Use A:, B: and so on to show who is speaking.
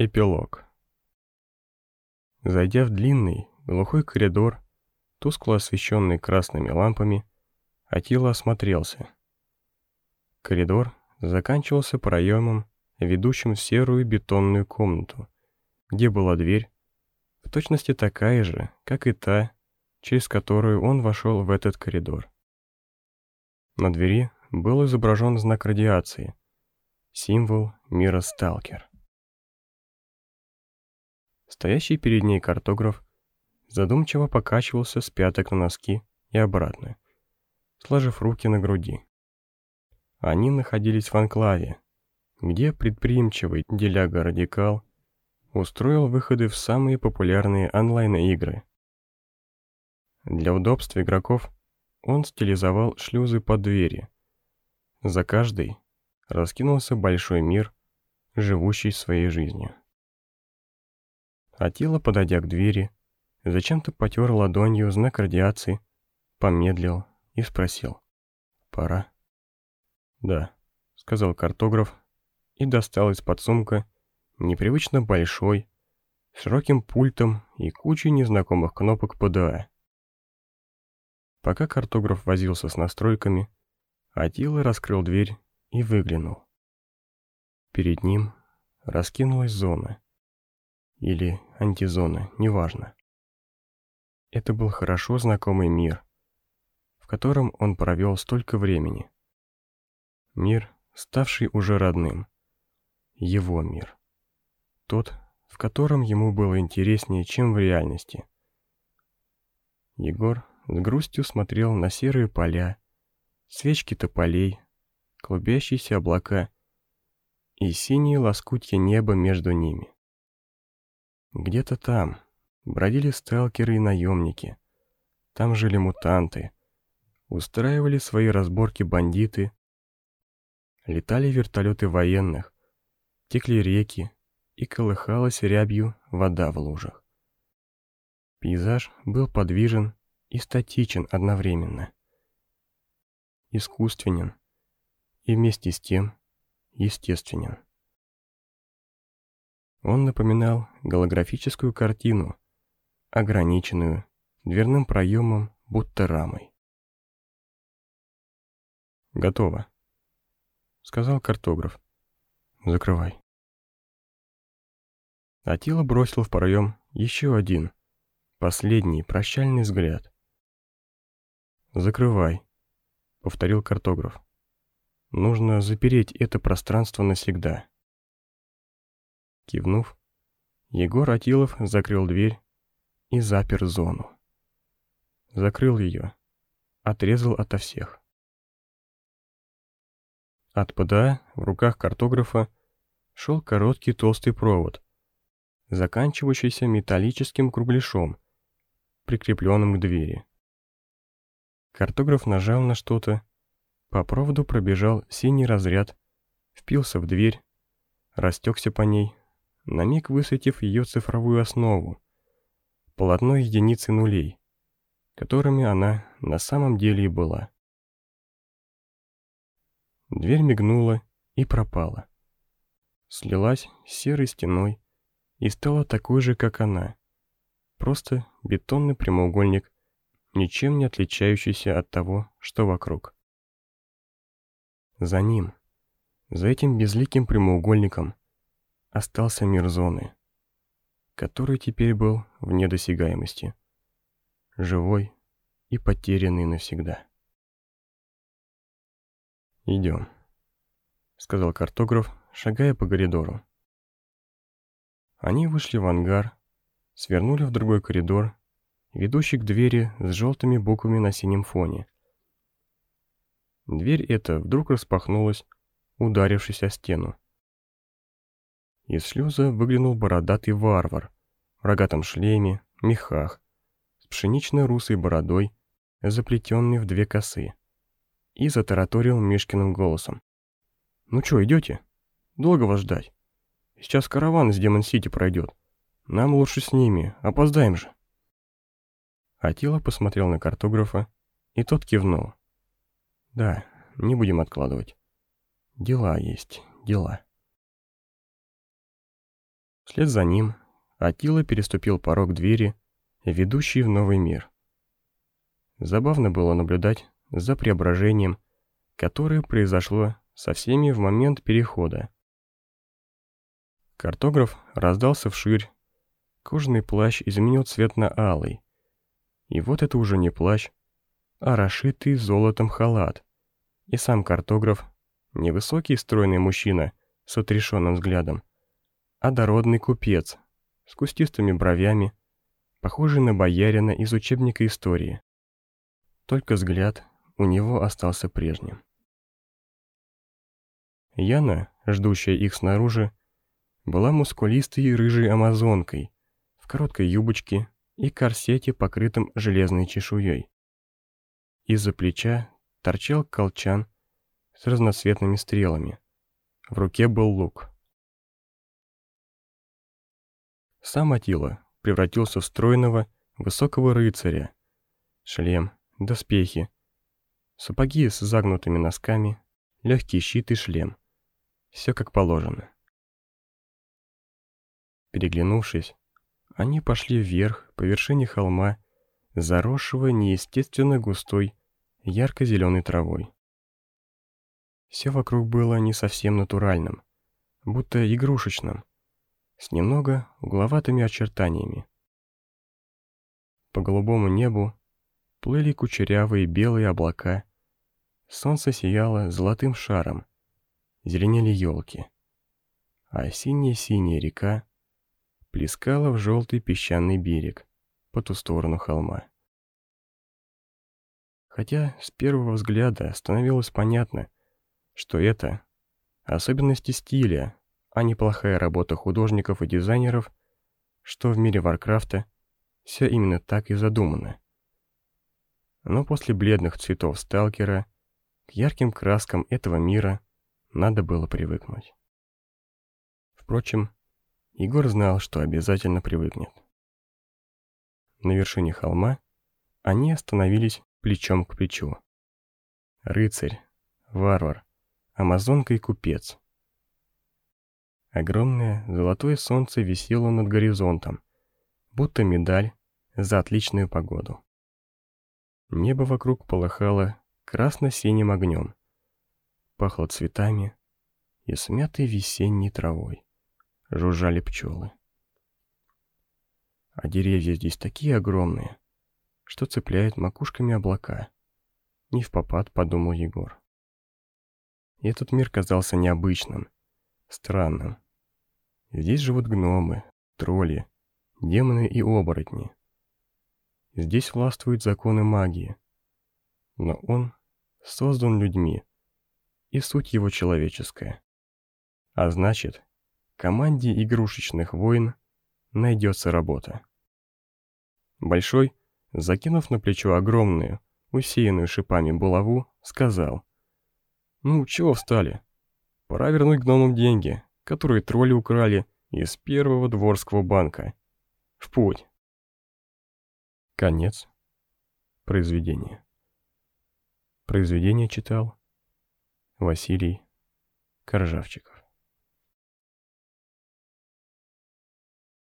A: Эпилог. Зайдя в длинный, глухой коридор, тускло освещенный красными лампами, Атила осмотрелся. Коридор заканчивался проемом, ведущим в серую бетонную комнату, где была дверь, в точности такая же, как и та, через которую он вошел в этот коридор. На двери был изображен знак радиации, символ мира Сталкер. Стоящий перед ней картограф задумчиво покачивался с пяток на носки и обратно, сложив руки на груди. Они находились в анклаве, где предприимчивый деляга-радикал устроил выходы в самые популярные онлайн-игры. Для удобства игроков он стилизовал шлюзы под двери. За каждой раскинулся большой мир, живущий своей жизнью. Атила, подойдя к двери, зачем-то потер ладонью знак радиации, помедлил и спросил. «Пора?» «Да», — сказал картограф и достал из-под сумка непривычно большой, с широким пультом и кучей незнакомых кнопок ПДА. Пока картограф возился с настройками, Атила раскрыл дверь и выглянул. Перед ним раскинулась зона или антизона, неважно. Это был хорошо знакомый мир, в котором он провел столько времени. Мир, ставший уже родным. Его мир. Тот, в котором ему было интереснее, чем в реальности. Егор с грустью смотрел на серые поля, свечки тополей, клубящиеся облака и синие лоскутья неба между ними. Где-то там бродили сталкеры и наемники. Там жили мутанты. Устраивали свои разборки бандиты. Летали вертолеты военных. Текли реки и колыхалась рябью вода в лужах. Пейзаж был подвижен и статичен одновременно. Искусственен и вместе с тем естественен. Он напоминал голографическую картину, ограниченную дверным проемом, будто рамой. «Готово», — сказал картограф. «Закрывай». Атила бросил в проем еще один, последний прощальный взгляд. «Закрывай», — повторил картограф. «Нужно запереть это пространство навсегда». Кивнув, Егор Атилов закрыл дверь и запер зону. Закрыл ее, отрезал ото всех. От ПДА в руках картографа шел короткий толстый провод, заканчивающийся металлическим кругляшом, прикрепленным к двери. Картограф нажал на что-то, по проводу пробежал синий разряд, впился в дверь, растекся по ней, на миг высветив ее цифровую основу, полотно единицы нулей, которыми она на самом деле и была. Дверь мигнула и пропала. Слилась с серой стеной и стала такой же, как она. Просто бетонный прямоугольник, ничем не отличающийся от того, что вокруг. За ним, за этим безликим прямоугольником, остался мир зоны, который теперь был вне досягаемости, живой и потерянный навсегда. «Идем», — сказал картограф, шагая по коридору. Они вышли в ангар, свернули в другой коридор, ведущий к двери с желтыми буквами на синем фоне. Дверь эта вдруг распахнулась, ударившись о стену. Из шлюза выглянул бородатый варвар в рогатом шлеме, мехах, с пшенично-русой бородой, заплетенной в две косы, и затараторил Мишкиным голосом. «Ну чё, идёте? Долго вас ждать? Сейчас караван из Демон-Сити пройдет. Нам лучше с ними, опоздаем же». Атила посмотрел на картографа, и тот кивнул. «Да, не будем откладывать. Дела есть, дела». Вслед за ним Атила переступил порог двери, ведущей в новый мир. Забавно было наблюдать за преображением, которое произошло со всеми в момент перехода. Картограф раздался вширь, кожаный плащ изменил цвет на алый. И вот это уже не плащ, а расшитый золотом халат. И сам картограф, невысокий стройный мужчина с отрешенным взглядом, а дородный купец с кустистыми бровями, похожий на боярина из учебника истории. Только взгляд у него остался прежним. Яна, ждущая их снаружи, была мускулистой рыжей амазонкой в короткой юбочке и корсете, покрытом железной чешуей. Из-за плеча торчал колчан с разноцветными стрелами. В руке был лук. Сам Атила превратился в стройного, высокого рыцаря. Шлем, доспехи, сапоги с загнутыми носками, легкий щит и шлем. Все как положено. Переглянувшись, они пошли вверх по вершине холма, заросшего неестественно густой, ярко-зеленой травой. Все вокруг было не совсем натуральным, будто игрушечным, с немного угловатыми очертаниями. По голубому небу плыли кучерявые белые облака, солнце сияло золотым шаром, зеленели елки, а синяя-синяя река плескала в желтый песчаный берег по ту сторону холма. Хотя с первого взгляда становилось понятно, что это особенности стиля, а не плохая работа художников и дизайнеров, что в мире Варкрафта все именно так и задумано. Но после бледных цветов сталкера к ярким краскам этого мира надо было привыкнуть. Впрочем, Егор знал, что обязательно привыкнет. На вершине холма они остановились плечом к плечу. Рыцарь, варвар, амазонка и купец. Огромное золотое солнце висело над горизонтом, будто медаль за отличную погоду. Небо вокруг полыхало красно-синим огнем, пахло цветами и смятой весенней травой жужжали пчелы. А деревья здесь такие огромные, что цепляют макушками облака. Не в попад, подумал Егор. И этот мир казался необычным, странным. Здесь живут гномы, тролли, демоны и оборотни. Здесь властвуют законы магии. Но он создан людьми, и суть его человеческая. А значит, команде игрушечных войн найдется работа. Большой, закинув на плечо огромную, усеянную шипами булаву, сказал. «Ну, чего встали? Пора вернуть гномам деньги, которые тролли украли из первого дворского банка. В путь!» Конец произведения. Произведение читал Василий Коржавчиков.